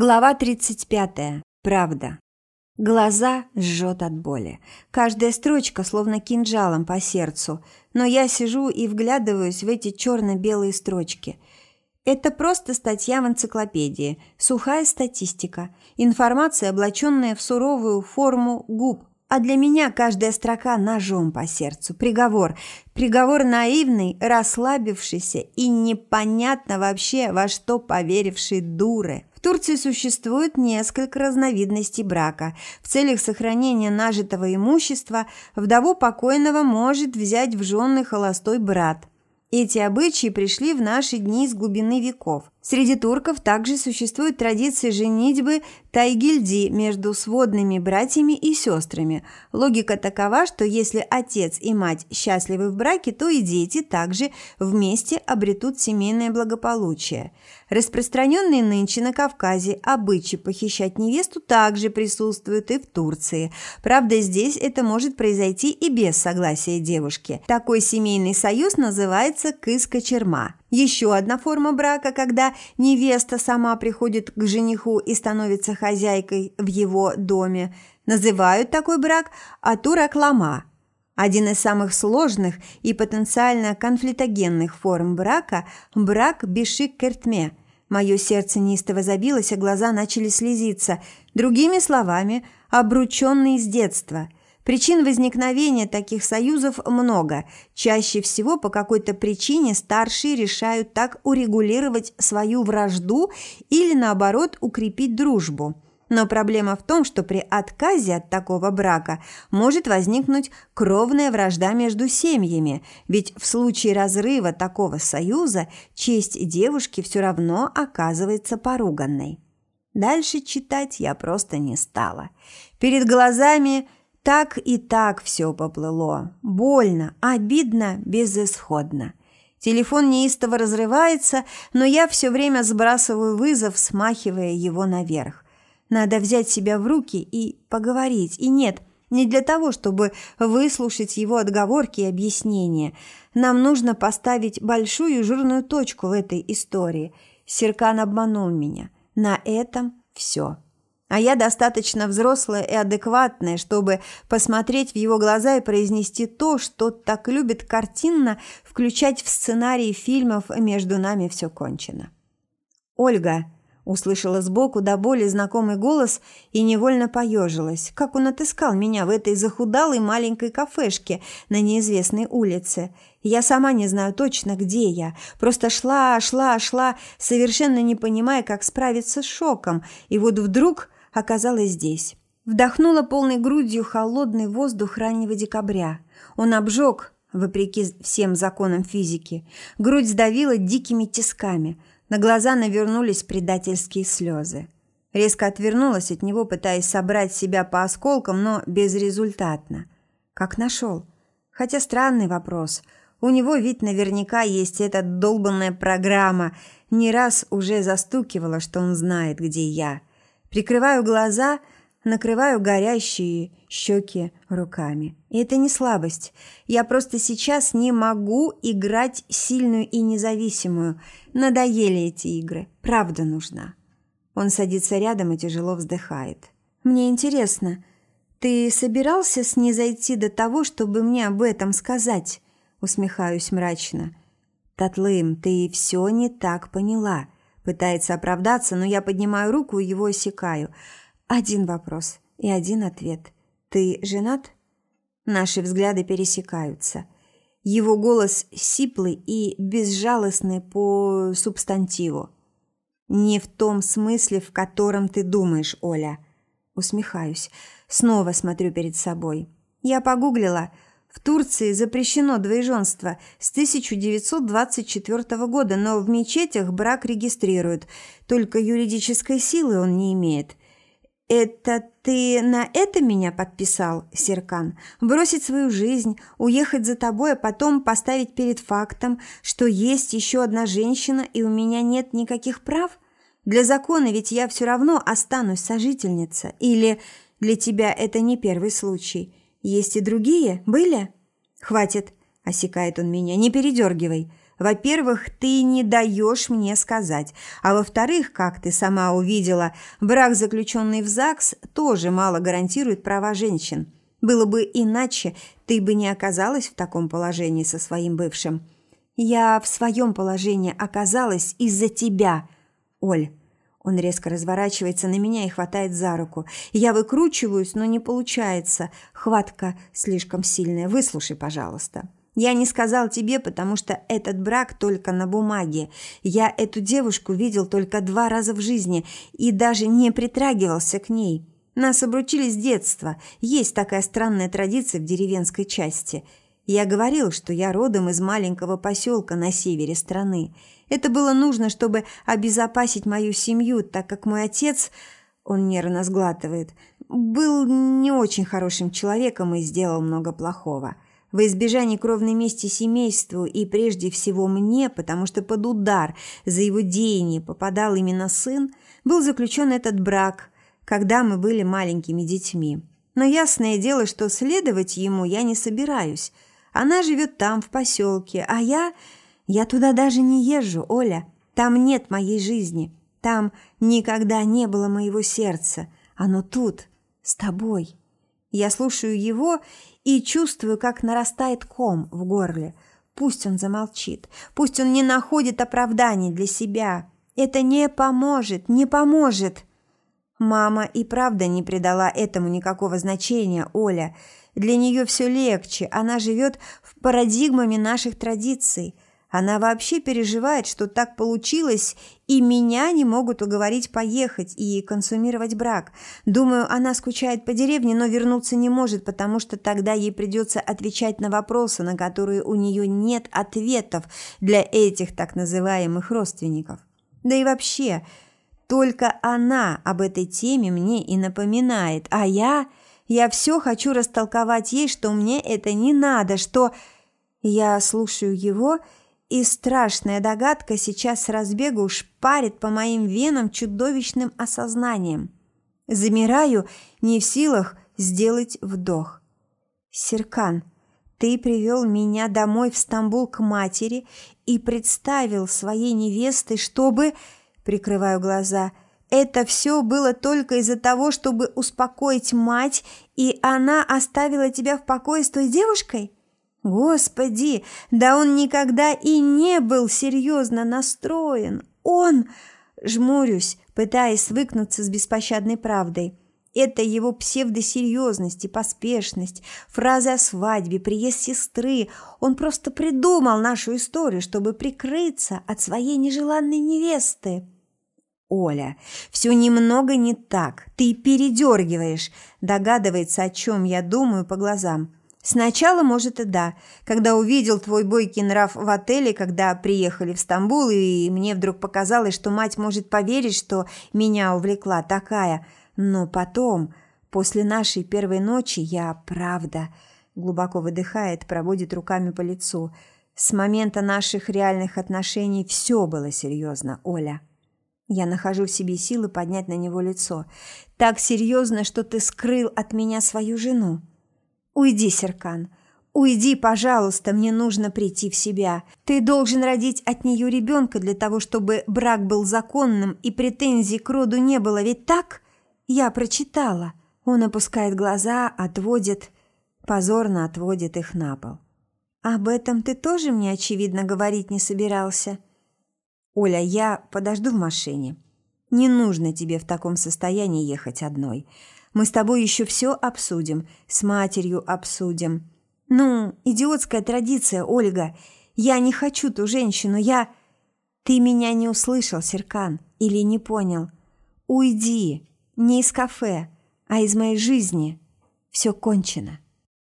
Глава 35. Правда. Глаза жжет от боли. Каждая строчка словно кинжалом по сердцу. Но я сижу и вглядываюсь в эти черно-белые строчки. Это просто статья в энциклопедии, сухая статистика, информация, облаченная в суровую форму губ, а для меня каждая строка ножом по сердцу. Приговор. Приговор наивный, расслабившийся и непонятно вообще во что поверивший дуры. В Турции существует несколько разновидностей брака. В целях сохранения нажитого имущества вдову покойного может взять в жены холостой брат. Эти обычаи пришли в наши дни из глубины веков. Среди турков также существует традиция женитьбы тайгильди между сводными братьями и сестрами. Логика такова, что если отец и мать счастливы в браке, то и дети также вместе обретут семейное благополучие. Распространенные нынче на Кавказе обычаи похищать невесту также присутствуют и в Турции. Правда, здесь это может произойти и без согласия девушки. Такой семейный союз называется кыска-черма. Еще одна форма брака, когда невеста сама приходит к жениху и становится хозяйкой в его доме. Называют такой брак атураклама. Один из самых сложных и потенциально конфликтогенных форм брака – брак бишик-кертме. Мое сердце неистово забилось, а глаза начали слезиться. Другими словами, обрученный с детства – Причин возникновения таких союзов много. Чаще всего по какой-то причине старшие решают так урегулировать свою вражду или, наоборот, укрепить дружбу. Но проблема в том, что при отказе от такого брака может возникнуть кровная вражда между семьями, ведь в случае разрыва такого союза честь девушки все равно оказывается поруганной. Дальше читать я просто не стала. Перед глазами так и так все поплыло. Больно, обидно, безысходно. Телефон неистово разрывается, но я все время сбрасываю вызов, смахивая его наверх. Надо взять себя в руки и поговорить. И нет, не для того, чтобы выслушать его отговорки и объяснения. Нам нужно поставить большую жирную точку в этой истории. Серкан обманул меня. На этом все. А я достаточно взрослая и адекватная, чтобы посмотреть в его глаза и произнести то, что так любит картинно включать в сценарии фильмов «Между нами все кончено». «Ольга», – услышала сбоку до боли знакомый голос и невольно поежилась, как он отыскал меня в этой захудалой маленькой кафешке на неизвестной улице. Я сама не знаю точно, где я. Просто шла, шла, шла, совершенно не понимая, как справиться с шоком. И вот вдруг оказалась здесь. Вдохнула полной грудью холодный воздух раннего декабря. Он обжег, вопреки всем законам физики. Грудь сдавила дикими тисками. На глаза навернулись предательские слезы. Резко отвернулась от него, пытаясь собрать себя по осколкам, но безрезультатно. Как нашел? Хотя странный вопрос. У него ведь наверняка есть эта долбанная программа. Не раз уже застукивала, что он знает, где я. Прикрываю глаза, накрываю горящие щеки руками. И это не слабость. Я просто сейчас не могу играть сильную и независимую. Надоели эти игры. Правда нужна. Он садится рядом и тяжело вздыхает. Мне интересно, ты собирался снизойти до того, чтобы мне об этом сказать? Усмехаюсь мрачно. Татлым, ты все не так поняла. Пытается оправдаться, но я поднимаю руку и его осекаю. Один вопрос и один ответ. «Ты женат?» Наши взгляды пересекаются. Его голос сиплый и безжалостный по субстантиву. «Не в том смысле, в котором ты думаешь, Оля». Усмехаюсь. Снова смотрю перед собой. Я погуглила – в Турции запрещено двоеженство с 1924 года, но в мечетях брак регистрируют, только юридической силы он не имеет. «Это ты на это меня подписал, Серкан? Бросить свою жизнь, уехать за тобой, а потом поставить перед фактом, что есть еще одна женщина и у меня нет никаких прав? Для закона ведь я все равно останусь сожительница. Или для тебя это не первый случай?» Есть и другие? Были?» «Хватит!» – осекает он меня. «Не передергивай. Во-первых, ты не даешь мне сказать, а во-вторых, как ты сама увидела, брак, заключенный в ЗАГС, тоже мало гарантирует права женщин. Было бы иначе, ты бы не оказалась в таком положении со своим бывшим. Я в своем положении оказалась из-за тебя, Оль. Он резко разворачивается на меня и хватает за руку. Я выкручиваюсь, но не получается. Хватка слишком сильная. Выслушай, пожалуйста. Я не сказал тебе, потому что этот брак только на бумаге. Я эту девушку видел только два раза в жизни и даже не притрагивался к ней. Нас обручили с детства. Есть такая странная традиция в деревенской части. Я говорил, что я родом из маленького поселка на севере страны. Это было нужно, чтобы обезопасить мою семью, так как мой отец, он нервно сглатывает, был не очень хорошим человеком и сделал много плохого. Во избежание кровной мести семейству и прежде всего мне, потому что под удар за его деяние попадал именно сын, был заключен этот брак, когда мы были маленькими детьми. Но ясное дело, что следовать ему я не собираюсь. Она живет там, в поселке, а я... Я туда даже не езжу, Оля. Там нет моей жизни. Там никогда не было моего сердца. Оно тут, с тобой. Я слушаю его и чувствую, как нарастает ком в горле. Пусть он замолчит, пусть он не находит оправданий для себя. Это не поможет, не поможет. Мама и правда не придала этому никакого значения, Оля. Для нее все легче, она живет в парадигмами наших традиций – она вообще переживает, что так получилось, и меня не могут уговорить поехать и консумировать брак. Думаю, она скучает по деревне, но вернуться не может, потому что тогда ей придется отвечать на вопросы, на которые у нее нет ответов для этих так называемых родственников. Да и вообще, только она об этой теме мне и напоминает, а я... Я все хочу растолковать ей, что мне это не надо, что... Я слушаю его и страшная догадка сейчас с разбегу шпарит по моим венам чудовищным осознанием. Замираю, не в силах сделать вдох. «Серкан, ты привел меня домой в Стамбул к матери и представил своей невестой, чтобы...» Прикрываю глаза. «Это все было только из-за того, чтобы успокоить мать, и она оставила тебя в покое с той девушкой?» Господи, да он никогда и не был серьезно настроен. Он... Жмурюсь, пытаясь свыкнуться с беспощадной правдой. Это его псевдосерьезность и поспешность, фразы о свадьбе, приезд сестры. Он просто придумал нашу историю, чтобы прикрыться от своей нежеланной невесты. «Оля, все немного не так. Ты передергиваешь», догадывается, о чем я думаю по глазам. Сначала, может, и да. Когда увидел твой бойкий нрав в отеле, когда приехали в Стамбул, и мне вдруг показалось, что мать может поверить, что меня увлекла такая. Но потом, после нашей первой ночи, я, правда, глубоко выдыхает, проводит руками по лицу. С момента наших реальных отношений все было серьезно, Оля. Я нахожу в себе силы поднять на него лицо. Так серьезно, что ты скрыл от меня свою жену. «Уйди, Серкан, уйди, пожалуйста, мне нужно прийти в себя. Ты должен родить от нее ребенка для того, чтобы брак был законным и претензий к роду не было, ведь так?» Я прочитала. Он опускает глаза, отводит, позорно отводит их на пол. «Об этом ты тоже мне, очевидно, говорить не собирался?» «Оля, я подожду в машине. Не нужно тебе в таком состоянии ехать одной. Мы с тобой еще все обсудим, с матерью обсудим. Ну, идиотская традиция, Ольга. Я не хочу ту женщину, я... Ты меня не услышал, Серкан, или не понял. Уйди, не из кафе, а из моей жизни. Все кончено.